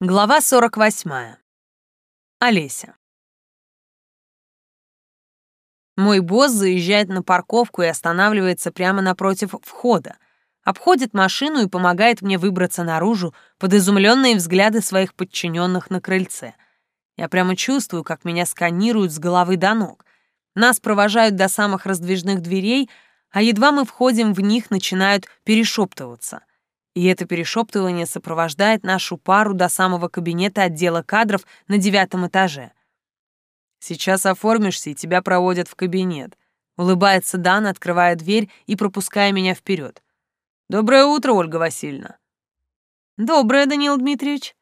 Глава 48. Олеся. Мой босс заезжает на парковку и останавливается прямо напротив входа, обходит машину и помогает мне выбраться наружу под изумленные взгляды своих подчиненных на крыльце. Я прямо чувствую, как меня сканируют с головы до ног. Нас провожают до самых раздвижных дверей, а едва мы входим в них, начинают перешептываться. И это перешептывание сопровождает нашу пару до самого кабинета отдела кадров на девятом этаже. «Сейчас оформишься, и тебя проводят в кабинет», — улыбается Дан, открывая дверь и пропуская меня вперед. «Доброе утро, Ольга Васильевна». «Доброе, Даниил Дмитриевич».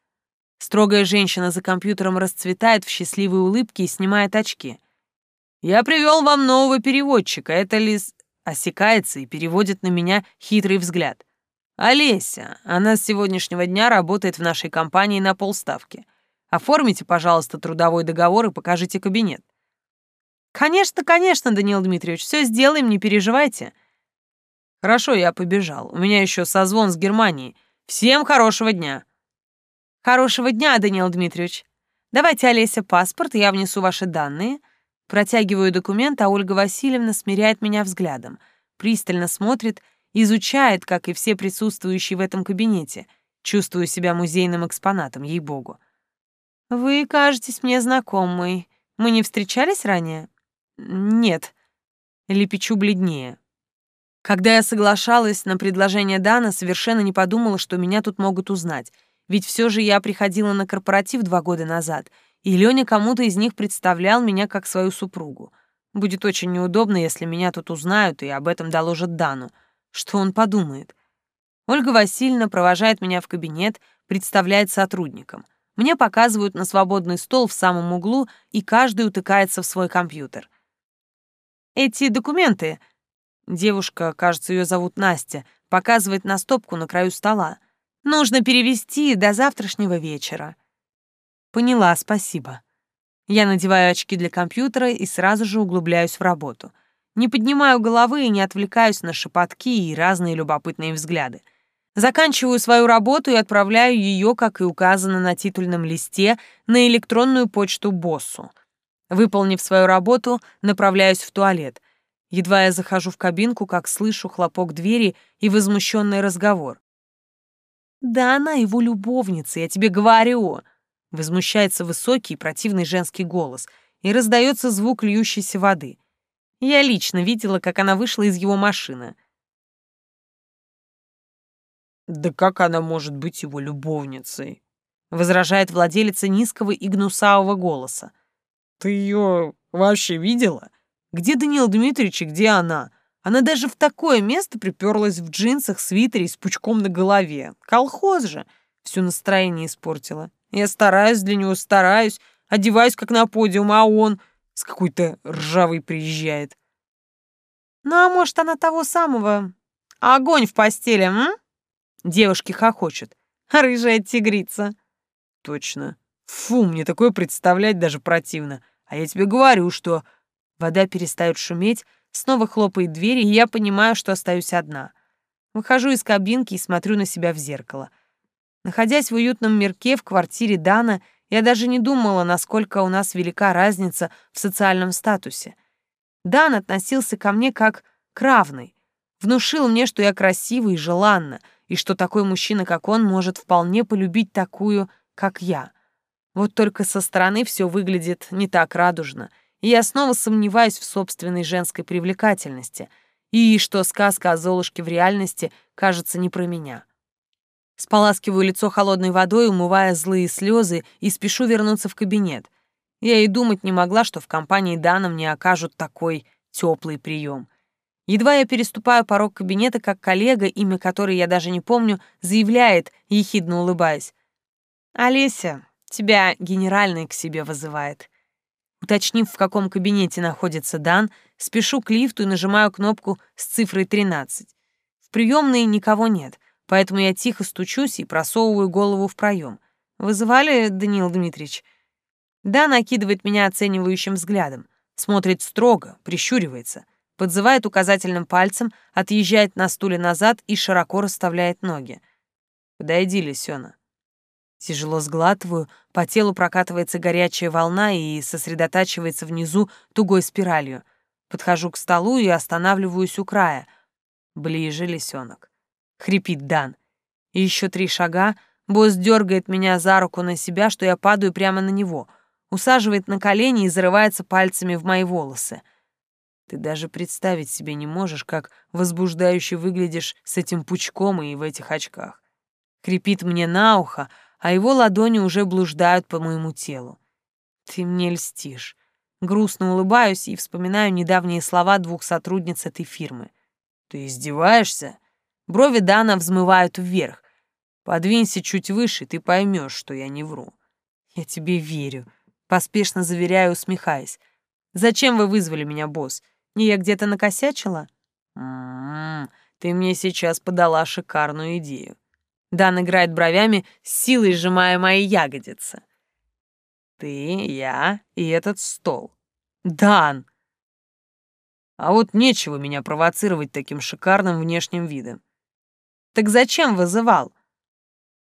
Строгая женщина за компьютером расцветает в счастливой улыбке и снимает очки. «Я привел вам нового переводчика. Это Лиз...» Осекается и переводит на меня хитрый взгляд. «Олеся, она с сегодняшнего дня работает в нашей компании на полставки. Оформите, пожалуйста, трудовой договор и покажите кабинет». «Конечно, конечно, Даниил Дмитриевич, все сделаем, не переживайте». «Хорошо, я побежал. У меня еще созвон с Германией. Всем хорошего дня». «Хорошего дня, Даниил Дмитриевич. Давайте, Олеся, паспорт, я внесу ваши данные». Протягиваю документ, а Ольга Васильевна смиряет меня взглядом, пристально смотрит изучает, как и все присутствующие в этом кабинете. Чувствую себя музейным экспонатом, ей-богу. «Вы кажетесь мне знакомой. Мы не встречались ранее?» «Нет». Лепечу бледнее. Когда я соглашалась на предложение Дана, совершенно не подумала, что меня тут могут узнать. Ведь все же я приходила на корпоратив два года назад, и Лёня кому-то из них представлял меня как свою супругу. Будет очень неудобно, если меня тут узнают и об этом доложат Дану. Что он подумает? Ольга Васильевна провожает меня в кабинет, представляет сотрудникам. Мне показывают на свободный стол в самом углу, и каждый утыкается в свой компьютер. Эти документы... Девушка, кажется, ее зовут Настя, показывает на стопку на краю стола. Нужно перевести до завтрашнего вечера. Поняла, спасибо. Я надеваю очки для компьютера и сразу же углубляюсь в работу — не поднимаю головы и не отвлекаюсь на шепотки и разные любопытные взгляды. Заканчиваю свою работу и отправляю ее, как и указано на титульном листе, на электронную почту боссу. Выполнив свою работу, направляюсь в туалет. Едва я захожу в кабинку, как слышу хлопок двери и возмущенный разговор. «Да она его любовница, я тебе говорю!» Возмущается высокий противный женский голос, и раздается звук льющейся воды. Я лично видела, как она вышла из его машины. «Да как она может быть его любовницей?» — возражает владелица низкого и гнусавого голоса. «Ты ее вообще видела? Где Даниил Дмитриевич и где она? Она даже в такое место приперлась в джинсах, свитере с пучком на голове. Колхоз же!» Все настроение испортила. Я стараюсь для него, стараюсь, одеваюсь как на подиум, а он с какой-то ржавой приезжает. Ну, а может, она того самого... Огонь в постели, м? Девушки хохочут. Рыжая тигрица. Точно. Фу, мне такое представлять даже противно. А я тебе говорю, что... Вода перестает шуметь, снова хлопает дверь, и я понимаю, что остаюсь одна. Выхожу из кабинки и смотрю на себя в зеркало. Находясь в уютном мирке в квартире Дана, я даже не думала, насколько у нас велика разница в социальном статусе. Дан относился ко мне как к равной. Внушил мне, что я красива и желанна, и что такой мужчина, как он, может вполне полюбить такую, как я. Вот только со стороны все выглядит не так радужно, и я снова сомневаюсь в собственной женской привлекательности, и что сказка о Золушке в реальности кажется не про меня. Споласкиваю лицо холодной водой, умывая злые слезы, и спешу вернуться в кабинет. Я и думать не могла, что в компании Дана мне окажут такой теплый прием. Едва я переступаю порог кабинета, как коллега, имя которой я даже не помню, заявляет, ехидно улыбаясь. «Олеся, тебя генеральный к себе вызывает». Уточнив, в каком кабинете находится Дан, спешу к лифту и нажимаю кнопку с цифрой 13. В приемной никого нет — поэтому я тихо стучусь и просовываю голову в проем. «Вызывали, Даниил Дмитриевич?» Да, накидывает меня оценивающим взглядом, смотрит строго, прищуривается, подзывает указательным пальцем, отъезжает на стуле назад и широко расставляет ноги. «Подойди, Лисёна». Тяжело сглатываю, по телу прокатывается горячая волна и сосредотачивается внизу тугой спиралью. Подхожу к столу и останавливаюсь у края. Ближе лисенок. Хрипит Дан. Еще три шага, босс дергает меня за руку на себя, что я падаю прямо на него. Усаживает на колени и зарывается пальцами в мои волосы. Ты даже представить себе не можешь, как возбуждающе выглядишь с этим пучком и в этих очках. Хрипит мне на ухо, а его ладони уже блуждают по моему телу. Ты мне льстишь. Грустно улыбаюсь и вспоминаю недавние слова двух сотрудниц этой фирмы. Ты издеваешься? Брови Дана взмывают вверх. Подвинься чуть выше, ты поймешь, что я не вру. Я тебе верю, поспешно заверяю, усмехаясь. Зачем вы вызвали меня, босс? Не я где-то накосячила? М-м, ты мне сейчас подала шикарную идею. Дан играет бровями, силой сжимая мои ягодицы. Ты, я и этот стол. Дан! А вот нечего меня провоцировать таким шикарным внешним видом. Так зачем вызывал?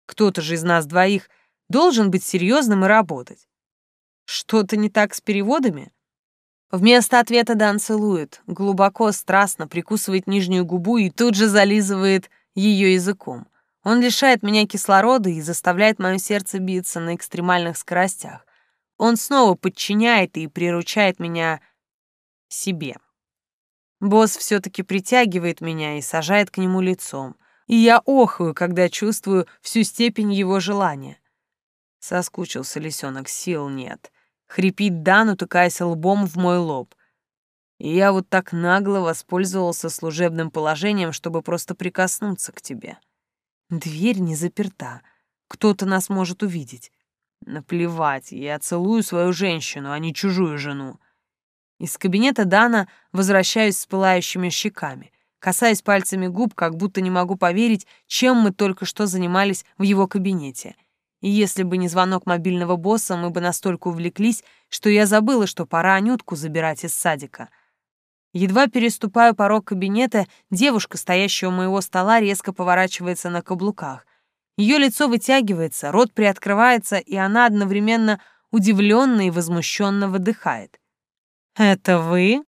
Кто-то же из нас двоих должен быть серьезным и работать. Что-то не так с переводами? Вместо ответа Дан целует, глубоко, страстно прикусывает нижнюю губу и тут же зализывает ее языком. Он лишает меня кислорода и заставляет мое сердце биться на экстремальных скоростях. Он снова подчиняет и приручает меня себе. Босс все-таки притягивает меня и сажает к нему лицом. И я охаю, когда чувствую всю степень его желания. Соскучился лисенок, сил нет. Хрипит Дан, утыкаясь лбом в мой лоб. И я вот так нагло воспользовался служебным положением, чтобы просто прикоснуться к тебе. Дверь не заперта. Кто-то нас может увидеть. Наплевать, я целую свою женщину, а не чужую жену. Из кабинета Дана возвращаюсь с пылающими щеками, касаясь пальцами губ, как будто не могу поверить, чем мы только что занимались в его кабинете. И если бы не звонок мобильного босса, мы бы настолько увлеклись, что я забыла, что пора Анютку забирать из садика — Едва переступаю порог кабинета, девушка, стоящая у моего стола, резко поворачивается на каблуках. Ее лицо вытягивается, рот приоткрывается, и она одновременно удивленно и возмущенно выдыхает. «Это вы?»